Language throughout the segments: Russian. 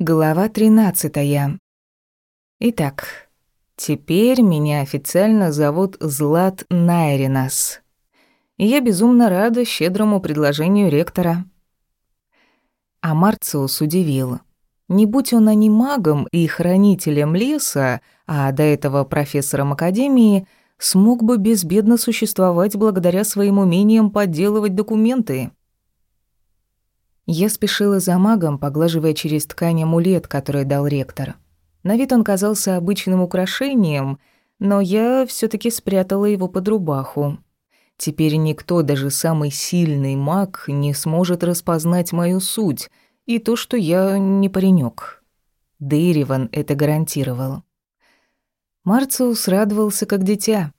Глава 13. Итак, теперь меня официально зовут Злат Найринас. И я безумно рада щедрому предложению ректора. А Марциус удивил. Не будь он анимагом и хранителем леса, а до этого профессором академии, смог бы безбедно существовать благодаря своим умениям подделывать документы. Я спешила за магом, поглаживая через ткань амулет, который дал ректор. На вид он казался обычным украшением, но я все таки спрятала его под рубаху. Теперь никто, даже самый сильный маг, не сможет распознать мою суть и то, что я не паренек. Дейриван это гарантировал. Марциус радовался как дитя.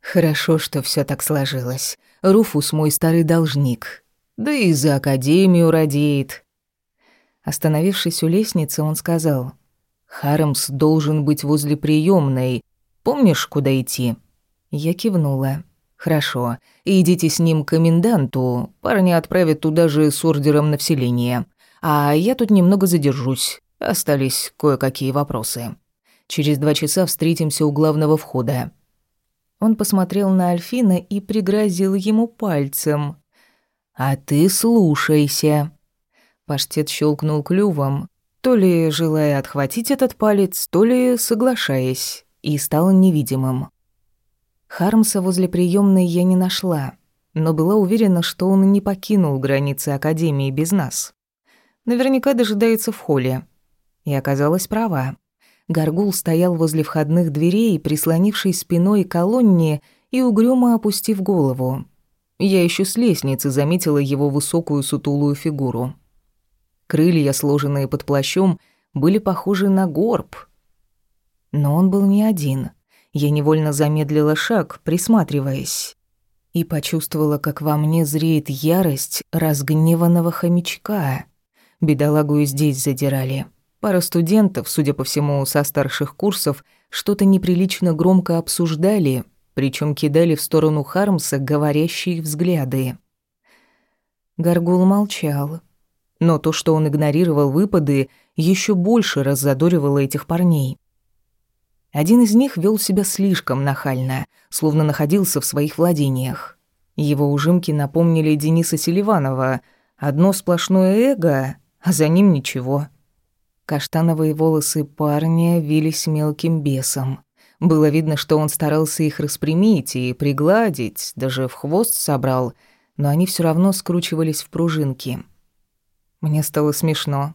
Хорошо, что все так сложилось. Руфус мой старый должник, да и за академию радеет. Остановившись у лестницы, он сказал, «Харамс должен быть возле приемной. Помнишь, куда идти?» Я кивнула. «Хорошо. Идите с ним к коменданту. Парня отправят туда же с ордером на вселение. А я тут немного задержусь. Остались кое-какие вопросы. Через два часа встретимся у главного входа». Он посмотрел на Альфина и пригрозил ему пальцем. «А ты слушайся». Паштет щелкнул клювом, то ли желая отхватить этот палец, то ли соглашаясь, и стал невидимым. Хармса возле приемной я не нашла, но была уверена, что он не покинул границы Академии без нас. Наверняка дожидается в холле. И оказалась права. Гаргул стоял возле входных дверей, прислонившись спиной к колонне и угрюмо опустив голову. Я еще с лестницы заметила его высокую сутулую фигуру. Крылья, сложенные под плащом, были похожи на горб. Но он был не один. Я невольно замедлила шаг, присматриваясь. И почувствовала, как во мне зреет ярость разгневанного хомячка. Бедолагу и здесь задирали. Пара студентов, судя по всему, со старших курсов, что-то неприлично громко обсуждали — причем кидали в сторону Хармса говорящие взгляды. Гаргул молчал, но то, что он игнорировал выпады, еще больше раззадоривало этих парней. Один из них вел себя слишком нахально, словно находился в своих владениях. Его ужимки напомнили Дениса Селиванова. Одно сплошное эго, а за ним ничего. Каштановые волосы парня вились мелким бесом. Было видно, что он старался их распрямить и пригладить, даже в хвост собрал, но они все равно скручивались в пружинки. Мне стало смешно.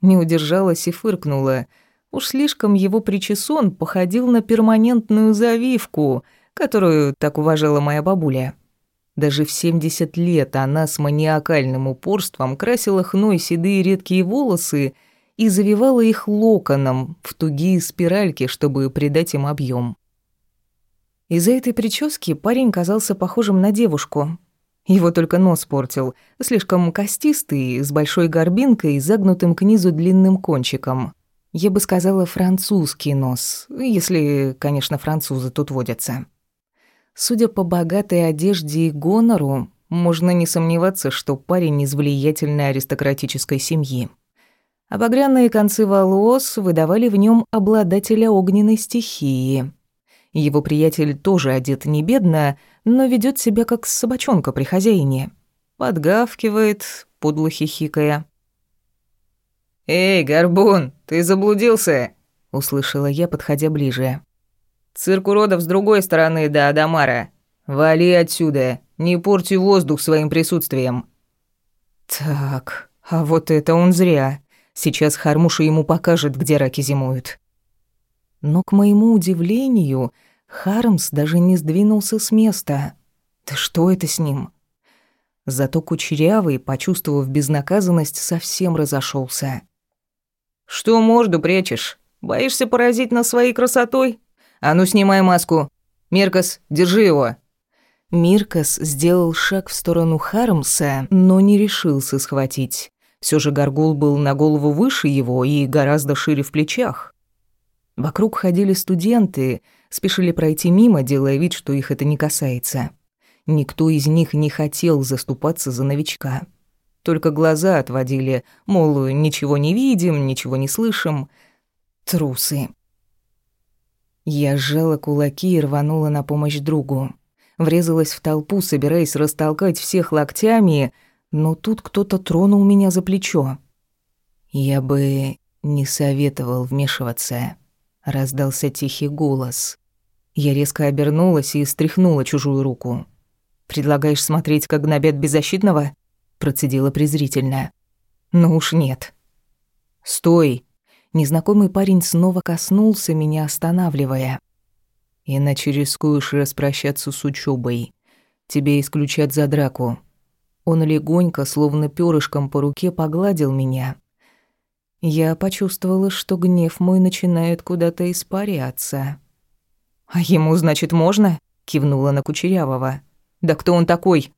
Не удержалась и фыркнула. Уж слишком его причесон походил на перманентную завивку, которую так уважала моя бабуля. Даже в 70 лет она с маниакальным упорством красила хной седые редкие волосы — и завивала их локоном в тугие спиральки, чтобы придать им объем. Из-за этой прически парень казался похожим на девушку. Его только нос портил, слишком костистый, с большой горбинкой и загнутым к низу длинным кончиком. Я бы сказала французский нос, если, конечно, французы тут водятся. Судя по богатой одежде и гонору, можно не сомневаться, что парень из влиятельной аристократической семьи. Обогрянные концы волос выдавали в нем обладателя огненной стихии. Его приятель тоже одет не бедно, но ведет себя как собачонка при хозяине. Подгавкивает, подло хихикая. «Эй, Горбун, ты заблудился?» — услышала я, подходя ближе. «Цирк уродов с другой стороны до Адамара. Вали отсюда, не порти воздух своим присутствием». «Так, а вот это он зря. Сейчас Хармуша ему покажет, где раки зимуют. Но, к моему удивлению, Хармс даже не сдвинулся с места. Да что это с ним? Зато Кучерявый, почувствовав безнаказанность, совсем разошелся. «Что морду прячешь? Боишься поразить нас своей красотой? А ну, снимай маску. Миркас, держи его». Миркас сделал шаг в сторону Хармса, но не решился схватить. Все же Гаргул был на голову выше его и гораздо шире в плечах. Вокруг ходили студенты, спешили пройти мимо, делая вид, что их это не касается. Никто из них не хотел заступаться за новичка. только глаза отводили, мол, ничего не видим, ничего не слышим. Трусы. Я сжала кулаки и рванула на помощь другу. Врезалась в толпу, собираясь растолкать всех локтями, но тут кто-то тронул меня за плечо. «Я бы не советовал вмешиваться», — раздался тихий голос. Я резко обернулась и стряхнула чужую руку. «Предлагаешь смотреть, как гнобят беззащитного?» — процедила презрительно. «Ну уж нет». «Стой!» Незнакомый парень снова коснулся меня, останавливая. «Иначе рискуешь распрощаться с учебой. Тебе исключат за драку». Он легонько, словно перышком по руке, погладил меня. Я почувствовала, что гнев мой начинает куда-то испаряться. «А ему, значит, можно?» — кивнула на Кучерявого. «Да кто он такой?»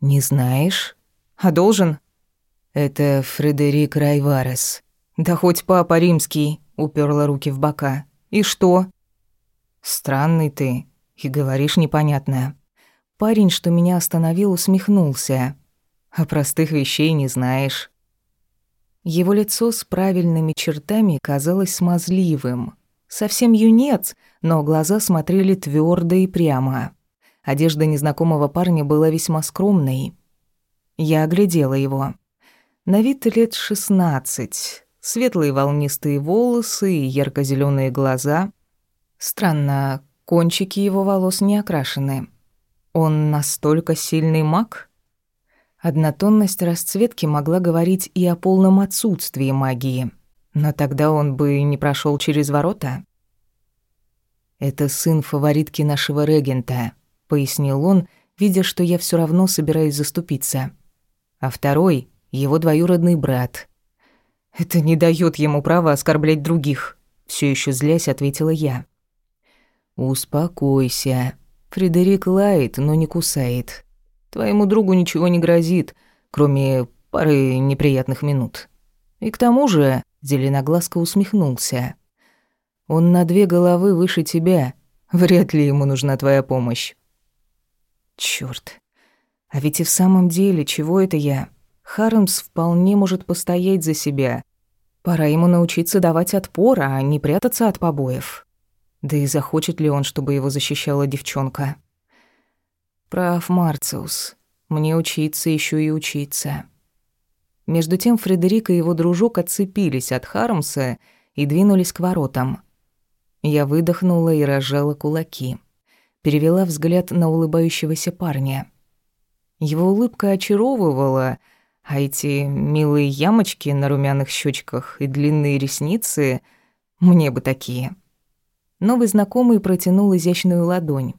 «Не знаешь? А должен?» «Это Фредерик Райварес». «Да хоть папа римский», — уперла руки в бока. «И что?» «Странный ты, и говоришь непонятное». Парень, что меня остановил, усмехнулся. «А простых вещей не знаешь». Его лицо с правильными чертами казалось смазливым. Совсем юнец, но глаза смотрели твердо и прямо. Одежда незнакомого парня была весьма скромной. Я оглядела его. На вид лет шестнадцать. Светлые волнистые волосы и ярко зеленые глаза. Странно, кончики его волос не окрашены. Он настолько сильный маг? Однотонность расцветки могла говорить и о полном отсутствии магии. Но тогда он бы не прошел через ворота. «Это сын фаворитки нашего регента», — пояснил он, видя, что я все равно собираюсь заступиться. «А второй — его двоюродный брат». «Это не дает ему права оскорблять других», — все еще злясь ответила я. «Успокойся. Фредерик лает, но не кусает. Твоему другу ничего не грозит, кроме пары неприятных минут. И к тому же Зеленоглазко усмехнулся. «Он на две головы выше тебя. Вряд ли ему нужна твоя помощь». «Чёрт. А ведь и в самом деле, чего это я? Хармс вполне может постоять за себя. Пора ему научиться давать отпор, а не прятаться от побоев. Да и захочет ли он, чтобы его защищала девчонка?» «Прав, Марциус. Мне учиться еще и учиться». Между тем Фредерик и его дружок отцепились от Хармса и двинулись к воротам. Я выдохнула и разжала кулаки. Перевела взгляд на улыбающегося парня. Его улыбка очаровывала, а эти милые ямочки на румяных щечках и длинные ресницы мне бы такие. Новый знакомый протянул изящную ладонь.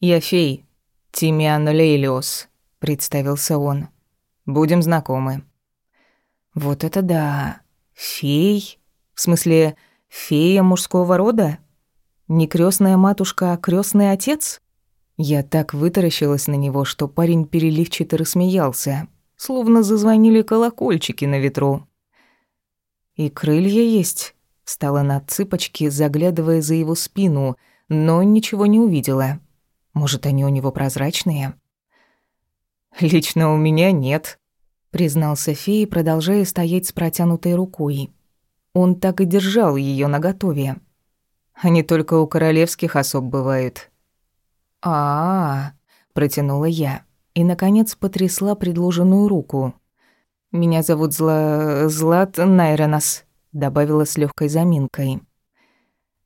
«Я фей, Тимиан Лейлиос», — представился он. Будем знакомы». «Вот это да! Фей? В смысле, фея мужского рода? Не крестная матушка, а крестный отец?» Я так вытаращилась на него, что парень переливчато рассмеялся, словно зазвонили колокольчики на ветру. «И крылья есть», — встала на цыпочки, заглядывая за его спину, но ничего не увидела. «Может, они у него прозрачные?» «Лично у меня нет», — признался фей, продолжая стоять с протянутой рукой. Он так и держал ее наготове. Они только у королевских особ бывают. а, -а, -а протянула я и, наконец, потрясла предложенную руку. «Меня зовут Зла... Злат Найронос», — добавила с легкой заминкой.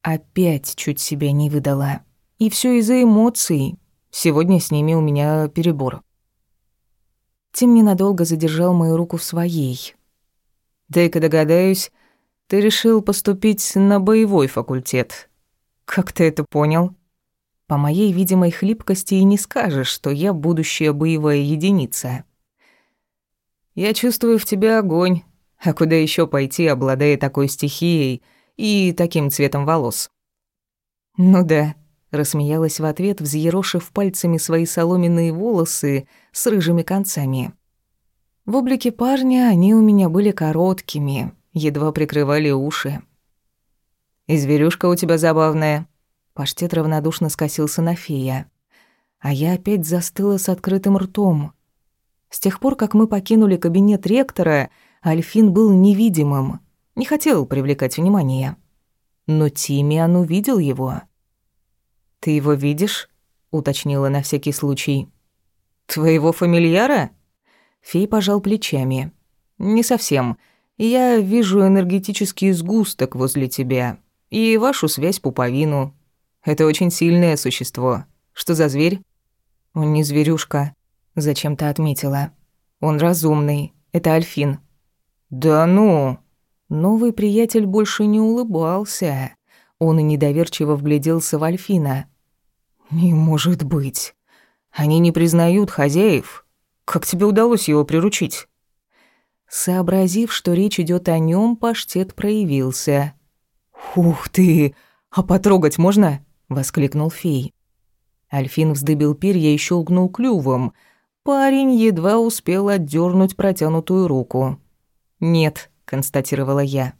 Опять чуть себя не выдала. И все из-за эмоций. Сегодня с ними у меня перебор. Тим ненадолго задержал мою руку в своей. «Дай-ка догадаюсь, ты решил поступить на боевой факультет. Как ты это понял?» По моей видимой хлипкости и не скажешь, что я будущая боевая единица. Я чувствую в тебе огонь. А куда еще пойти, обладая такой стихией и таким цветом волос? Ну да, Рассмеялась в ответ, взъерошив пальцами свои соломенные волосы с рыжими концами. В облике парня они у меня были короткими, едва прикрывали уши. «И зверюшка у тебя забавная». Паштет равнодушно скосился на фея. А я опять застыла с открытым ртом. С тех пор, как мы покинули кабинет ректора, Альфин был невидимым, не хотел привлекать внимание. Но Тимиан увидел его. «Ты его видишь?» — уточнила на всякий случай. «Твоего фамильяра?» Фей пожал плечами. «Не совсем. Я вижу энергетический сгусток возле тебя и вашу связь-пуповину. Это очень сильное существо. Что за зверь?» «Он не зверюшка», — зачем-то отметила. «Он разумный. Это Альфин». «Да ну!» Новый приятель больше не улыбался. Он недоверчиво вгляделся в Альфина. «Не может быть. Они не признают хозяев. Как тебе удалось его приручить?» Сообразив, что речь идет о нем, паштет проявился. «Ух ты! А потрогать можно?» — воскликнул фей. Альфин вздыбил перья и щелкнул клювом. Парень едва успел отдернуть протянутую руку. «Нет», — констатировала я.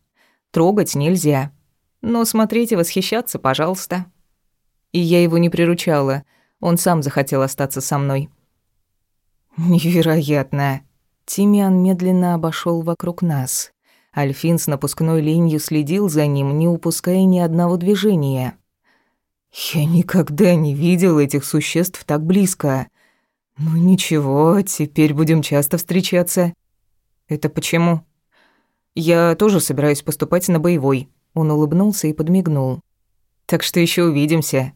«Трогать нельзя. Но смотреть и восхищаться, пожалуйста». И я его не приручала. Он сам захотел остаться со мной. «Невероятно!» Тимиан медленно обошел вокруг нас. Альфин с напускной ленью следил за ним, не упуская ни одного движения. «Я никогда не видел этих существ так близко. Ну ничего, теперь будем часто встречаться». «Это почему?» «Я тоже собираюсь поступать на боевой». Он улыбнулся и подмигнул. «Так что еще увидимся».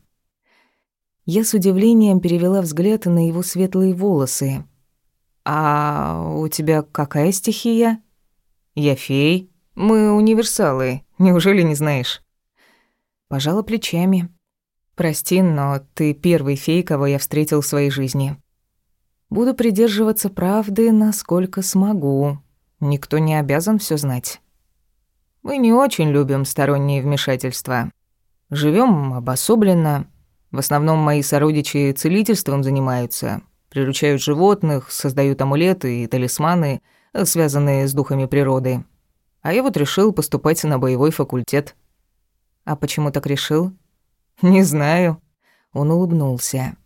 Я с удивлением перевела взгляд на его светлые волосы. «А у тебя какая стихия?» «Я фей. Мы универсалы. Неужели не знаешь?» Пожала плечами. «Прости, но ты первый фей, кого я встретил в своей жизни. Буду придерживаться правды, насколько смогу. Никто не обязан все знать. Мы не очень любим сторонние вмешательства. Живем обособленно. В основном мои сородичи целительством занимаются, приручают животных, создают амулеты и талисманы, связанные с духами природы. А я вот решил поступать на боевой факультет. А почему так решил? Не знаю. Он улыбнулся.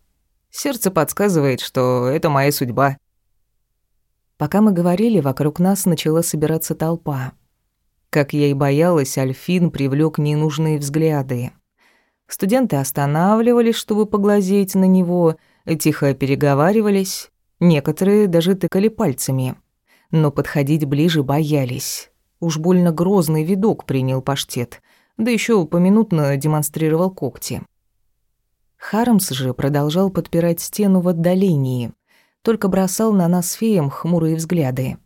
Сердце подсказывает, что это моя судьба. Пока мы говорили, вокруг нас начала собираться толпа. Как я и боялась, Альфин привлек ненужные взгляды. Студенты останавливались, чтобы поглазеть на него, тихо переговаривались, некоторые даже тыкали пальцами. Но подходить ближе боялись. Уж больно грозный видок принял паштет, да еще поминутно демонстрировал когти. Харамс же продолжал подпирать стену в отдалении, только бросал на нас феям хмурые взгляды.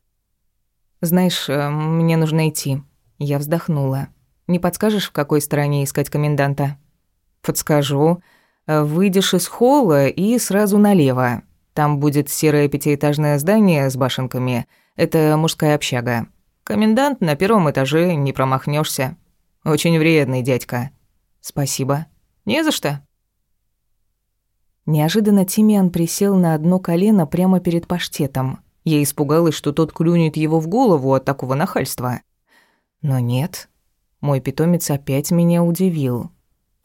«Знаешь, э, мне нужно идти». Я вздохнула. «Не подскажешь, в какой стороне искать коменданта?» «Подскажу. Выйдешь из холла и сразу налево. Там будет серое пятиэтажное здание с башенками. Это мужская общага. Комендант на первом этаже, не промахнешься. Очень вредный дядька». «Спасибо». «Не за что». Неожиданно Тимиан присел на одно колено прямо перед паштетом. Я испугалась, что тот клюнет его в голову от такого нахальства. Но нет. Мой питомец опять меня удивил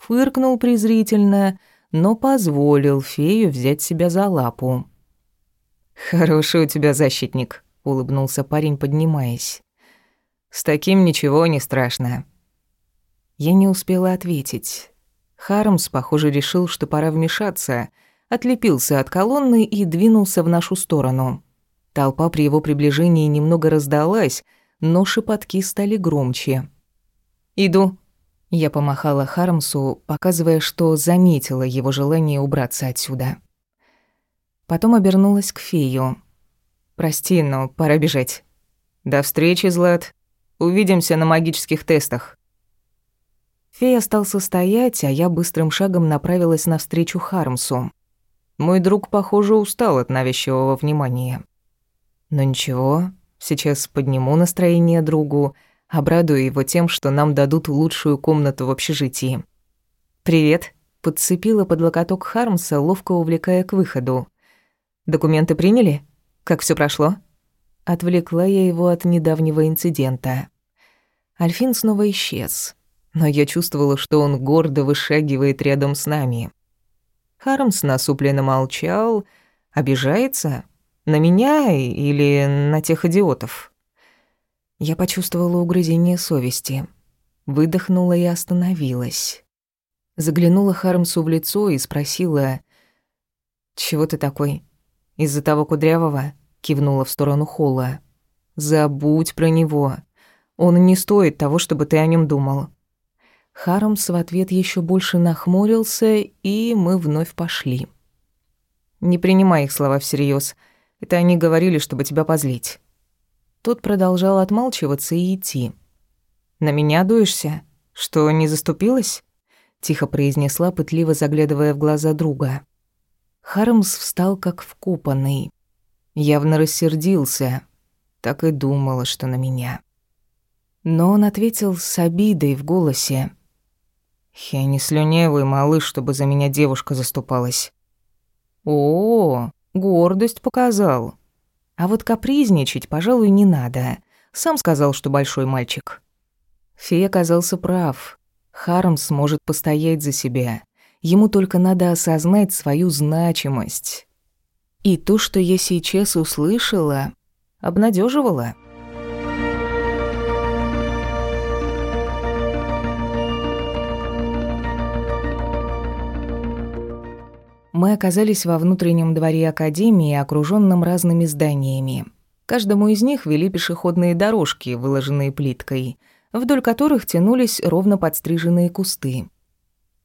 фыркнул презрительно, но позволил фею взять себя за лапу. «Хороший у тебя защитник», — улыбнулся парень, поднимаясь. «С таким ничего не страшно». Я не успела ответить. Хармс, похоже, решил, что пора вмешаться, отлепился от колонны и двинулся в нашу сторону. Толпа при его приближении немного раздалась, но шепотки стали громче. «Иду», я помахала Хармсу, показывая, что заметила его желание убраться отсюда. Потом обернулась к фею. «Прости, но пора бежать». «До встречи, Злат. Увидимся на магических тестах». Фея остался стоять, а я быстрым шагом направилась навстречу Хармсу. Мой друг, похоже, устал от навязчивого внимания. Но ничего, сейчас подниму настроение другу, Обрадую его тем, что нам дадут лучшую комнату в общежитии. «Привет», — подцепила под локоток Хармса, ловко увлекая к выходу. «Документы приняли? Как все прошло?» Отвлекла я его от недавнего инцидента. Альфин снова исчез, но я чувствовала, что он гордо вышагивает рядом с нами. Хармс насупленно молчал, обижается. На меня или на тех идиотов?» Я почувствовала угрызение совести. Выдохнула и остановилась. Заглянула Хармсу в лицо и спросила, «Чего ты такой? Из-за того кудрявого?» Кивнула в сторону холла. «Забудь про него. Он не стоит того, чтобы ты о нем думал». Хармс в ответ еще больше нахмурился, и мы вновь пошли. «Не принимай их слова всерьез. Это они говорили, чтобы тебя позлить». Тот продолжал отмалчиваться и идти. «На меня дуешься? Что, не заступилась?» Тихо произнесла, пытливо заглядывая в глаза друга. Хармс встал как вкопанный. Явно рассердился. Так и думала, что на меня. Но он ответил с обидой в голосе. «Я не слюнявый малыш, чтобы за меня девушка заступалась. О, гордость показал. А вот капризничать, пожалуй, не надо. Сам сказал, что большой мальчик. Фей оказался прав. Харм сможет постоять за себя. Ему только надо осознать свою значимость. И то, что я сейчас услышала, обнадеживало. Мы оказались во внутреннем дворе Академии, окружённом разными зданиями. Каждому из них вели пешеходные дорожки, выложенные плиткой, вдоль которых тянулись ровно подстриженные кусты.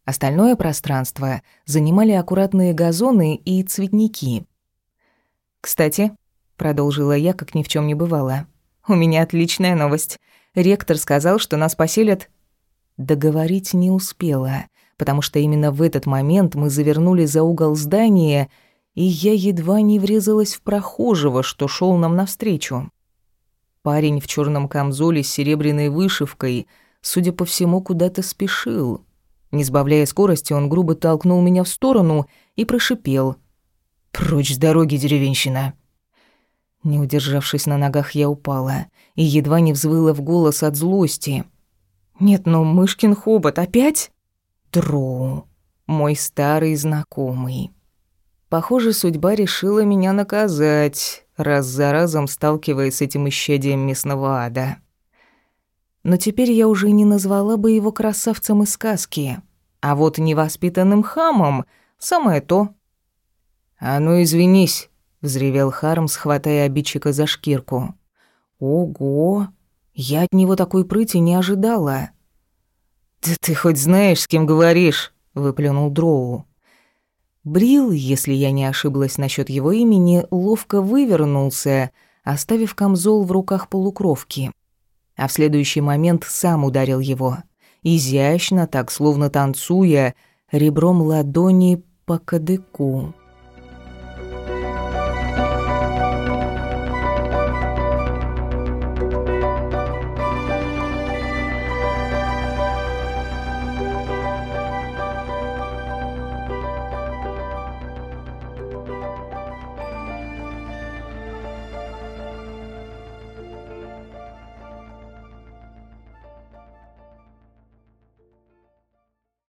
Остальное пространство занимали аккуратные газоны и цветники. «Кстати», — продолжила я, как ни в чем не бывало, — «у меня отличная новость. Ректор сказал, что нас поселят...» Договорить не успела — потому что именно в этот момент мы завернули за угол здания, и я едва не врезалась в прохожего, что шел нам навстречу. Парень в черном камзоле с серебряной вышивкой, судя по всему, куда-то спешил. Не сбавляя скорости, он грубо толкнул меня в сторону и прошипел. «Прочь с дороги, деревенщина!» Не удержавшись на ногах, я упала и едва не взвыла в голос от злости. «Нет, ну, Мышкин хобот опять?» Тру, мой старый знакомый. Похоже, судьба решила меня наказать, раз за разом сталкиваясь с этим исчадием местного ада. Но теперь я уже не назвала бы его красавцем из сказки, а вот невоспитанным хамом — самое то. «А ну, извинись», — взревел Харм, схватая обидчика за шкирку. «Ого! Я от него такой прыти не ожидала». «Да ты хоть знаешь, с кем говоришь?» — выплюнул Дроу. Брил, если я не ошиблась насчет его имени, ловко вывернулся, оставив камзол в руках полукровки. А в следующий момент сам ударил его. Изящно, так словно танцуя, ребром ладони по кадыку.